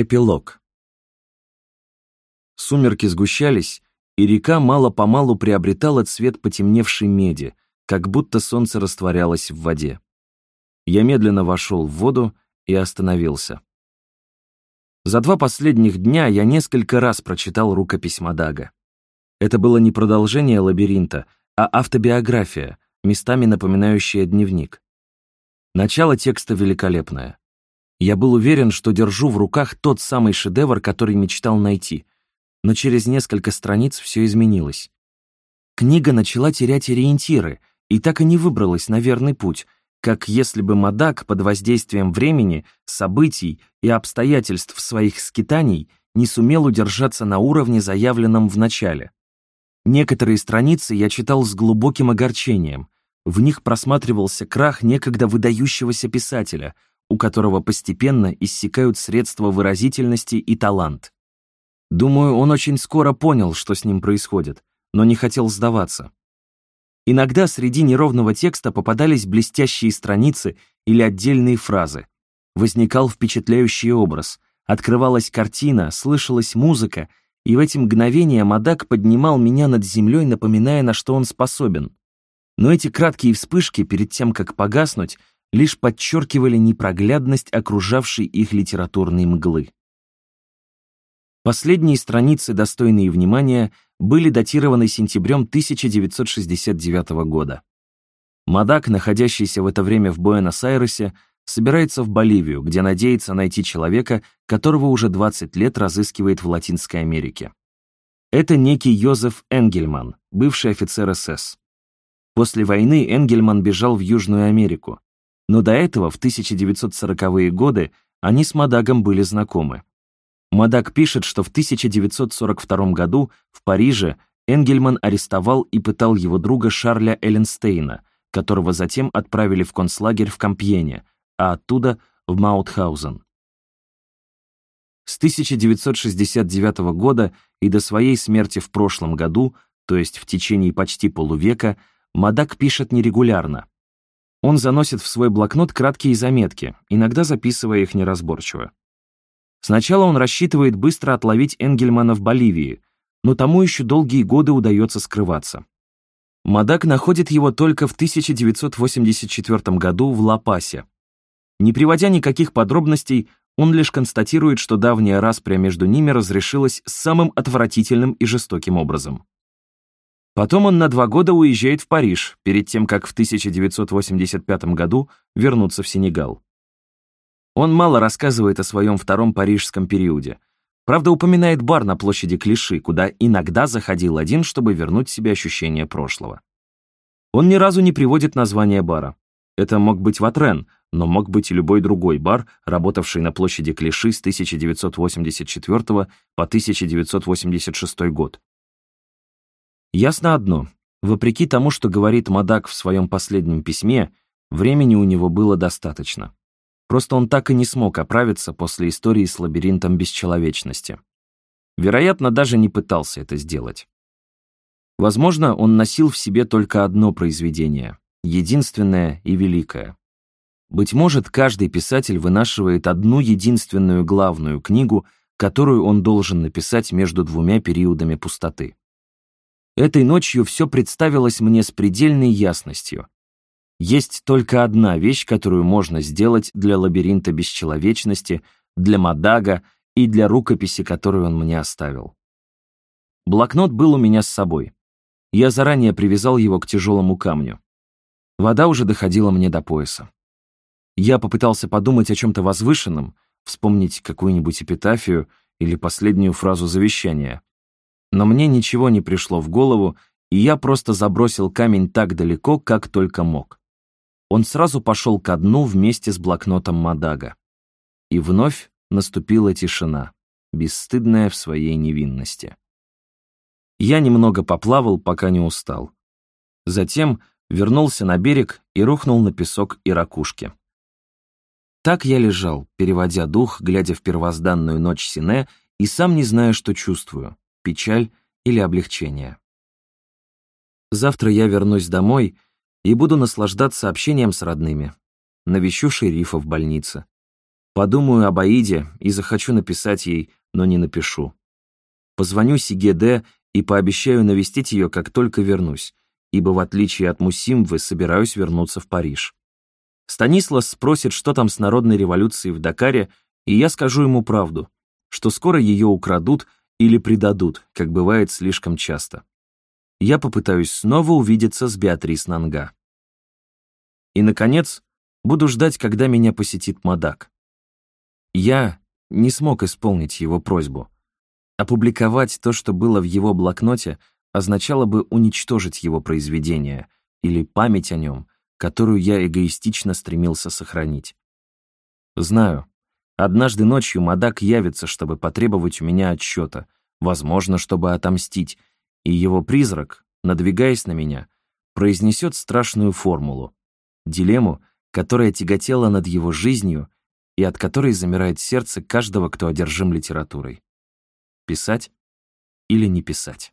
Эпилог. Сумерки сгущались, и река мало-помалу приобретала цвет потемневшей меди, как будто солнце растворялось в воде. Я медленно вошел в воду и остановился. За два последних дня я несколько раз прочитал рукопись Мадага. Это было не продолжение лабиринта, а автобиография, местами напоминающая дневник. Начало текста великолепное. Я был уверен, что держу в руках тот самый шедевр, который мечтал найти, но через несколько страниц все изменилось. Книга начала терять ориентиры и так и не выбралась на верный путь, как если бы Мадак под воздействием времени, событий и обстоятельств своих скитаний не сумел удержаться на уровне, заявленном в начале. Некоторые страницы я читал с глубоким огорчением. В них просматривался крах некогда выдающегося писателя — у которого постепенно иссякают средства выразительности и талант. Думаю, он очень скоро понял, что с ним происходит, но не хотел сдаваться. Иногда среди неровного текста попадались блестящие страницы или отдельные фразы. Возникал впечатляющий образ, открывалась картина, слышалась музыка, и в эти мгновения Мадак поднимал меня над землей, напоминая, на что он способен. Но эти краткие вспышки, перед тем, как погаснуть, лишь подчеркивали непроглядность окружавшей их литературной мглы. Последние страницы, достойные внимания, были датированы сентябрем 1969 года. Мадак, находящийся в это время в Буэнос-Айресе, собирается в Боливию, где надеется найти человека, которого уже 20 лет разыскивает в Латинской Америке. Это некий Йозеф Энгельман, бывший офицер СС. После войны Энгельман бежал в Южную Америку, но до этого, в 1940-е годы, они с Мадагом были знакомы. Мадаг пишет, что в 1942 году в Париже Энгельман арестовал и пытал его друга Шарля Элленстейна, которого затем отправили в концлагерь в Кампьене, а оттуда в Маутхаузен. С 1969 года и до своей смерти в прошлом году, то есть в течение почти полувека, Мадак пишет нерегулярно, он заносит в свой блокнот краткие заметки, иногда записывая их неразборчиво. Сначала он рассчитывает быстро отловить Энгельмана в Боливии, но тому еще долгие годы удается скрываться. Мадак находит его только в 1984 году в Ла-Пасе. Не приводя никаких подробностей, он лишь констатирует, что давняя распря между ними разрешилась самым отвратительным и жестоким образом. Потом он на два года уезжает в Париж, перед тем, как в 1985 году вернуться в Сенегал. Он мало рассказывает о своем втором парижском периоде. Правда, упоминает бар на площади Клиши, куда иногда заходил один, чтобы вернуть себе ощущение прошлого. Он ни разу не приводит название бара. Это мог быть Ватрен, но мог быть и любой другой бар, работавший на площади Клиши с 1984 по 1986 год. Ясно одно. Вопреки тому, что говорит Мадак в своем последнем письме, времени у него было достаточно. Просто он так и не смог оправиться после истории с лабиринтом бесчеловечности. Вероятно, даже не пытался это сделать. Возможно, он носил в себе только одно произведение, единственное и великое. Быть может, каждый писатель вынашивает одну единственную главную книгу, которую он должен написать между двумя периодами пустоты. Этой ночью все представилось мне с предельной ясностью. Есть только одна вещь, которую можно сделать для лабиринта бесчеловечности, для Мадага и для рукописи, которую он мне оставил. Блокнот был у меня с собой. Я заранее привязал его к тяжелому камню. Вода уже доходила мне до пояса. Я попытался подумать о чем-то возвышенном, вспомнить какую-нибудь эпитафию или последнюю фразу завещания. Но мне ничего не пришло в голову, и я просто забросил камень так далеко, как только мог. Он сразу пошел ко дну вместе с блокнотом Мадага. И вновь наступила тишина, бесстыдная в своей невинности. Я немного поплавал, пока не устал. Затем вернулся на берег и рухнул на песок и ракушки. Так я лежал, переводя дух, глядя в первозданную ночь Сине, и сам не зная, что чувствую печаль или облегчение. Завтра я вернусь домой и буду наслаждаться общением с родными. Навещу шерифа в больнице. Подумаю об Аиде и захочу написать ей, но не напишу. Позвоню Сигеде и пообещаю навестить ее, как только вернусь, ибо в отличие от Мусимвы собираюсь вернуться в Париж. Станислас спросит, что там с народной революцией в Дакаре, и я скажу ему правду, что скоро ее украдут или предадут, как бывает слишком часто. Я попытаюсь снова увидеться с Беатрис Нанга. И, наконец, буду ждать, когда меня посетит Мадак. Я не смог исполнить его просьбу. Опубликовать то, что было в его блокноте, означало бы уничтожить его произведение или память о нем, которую я эгоистично стремился сохранить. Знаю, однажды ночью Мадак явится, чтобы потребовать у меня отчета, возможно, чтобы отомстить, и его призрак, надвигаясь на меня, произнесет страшную формулу, дилемму, которая тяготела над его жизнью и от которой замирает сердце каждого, кто одержим литературой. Писать или не писать?